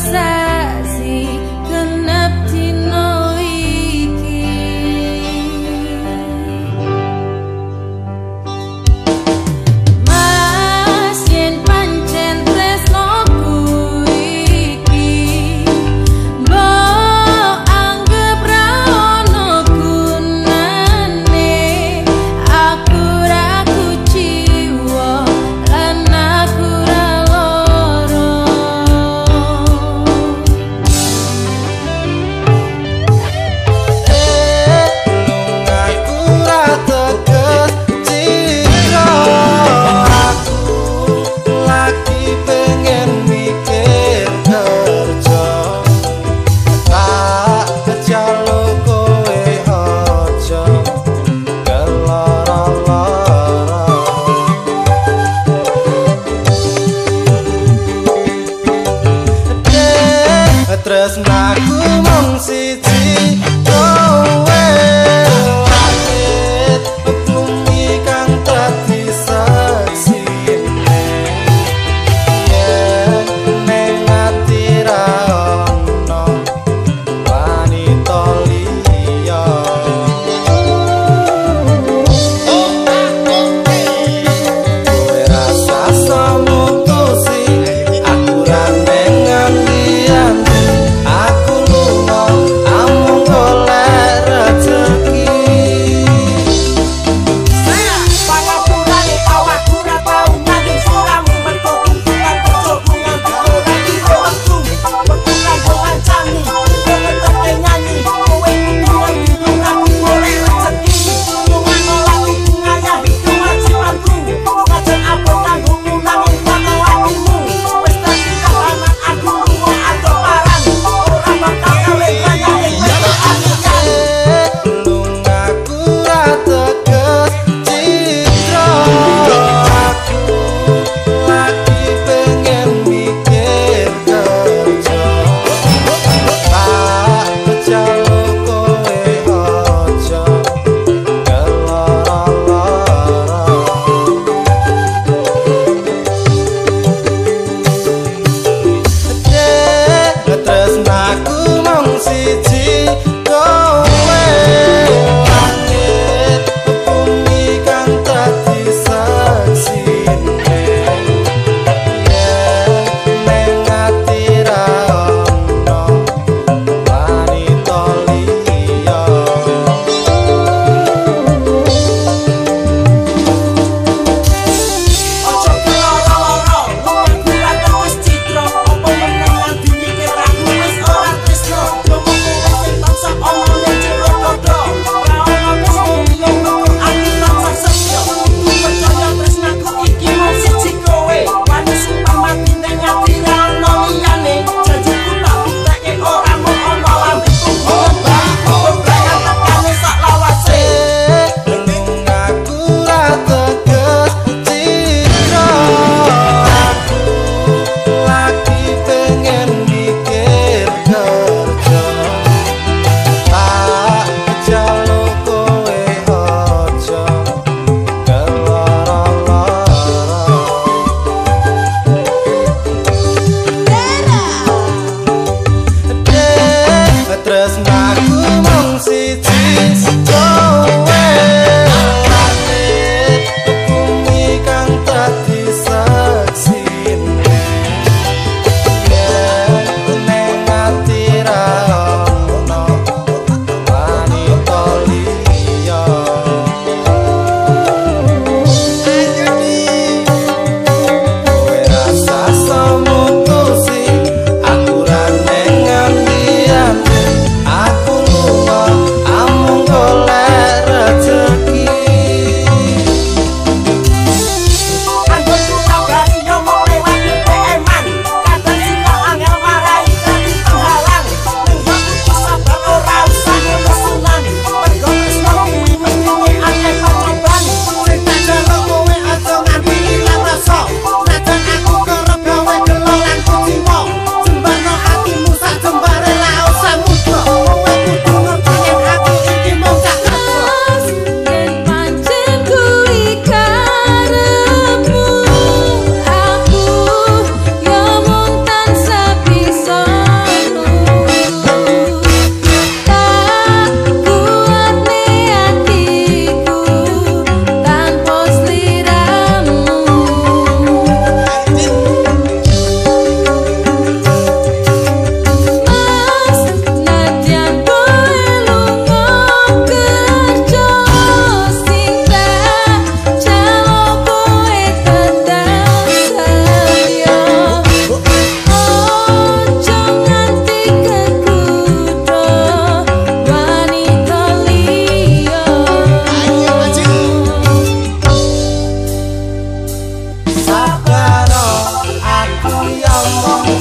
said tresnaku Oh,